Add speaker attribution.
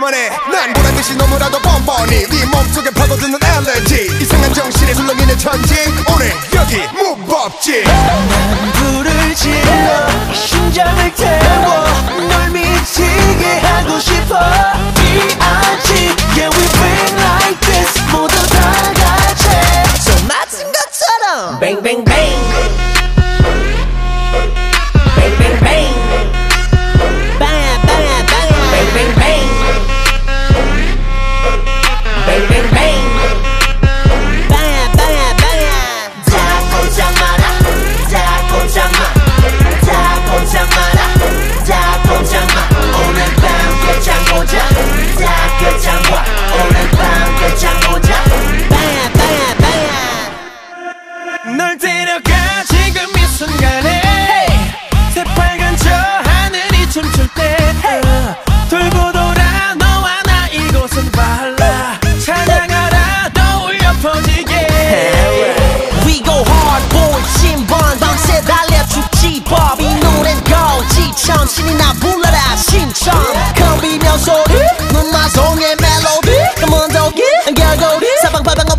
Speaker 1: 볼만해 난 보란듯이 너무라도 뻔뻔히 네 몸속에 파고드는 알레지 이상한 정신에 술렁이는 천지 오늘 여기 무법지.
Speaker 2: 춤이나 불러라 신청 거리며 소리 눈마성의 멜로디. Come on doggy 결국 사방팔방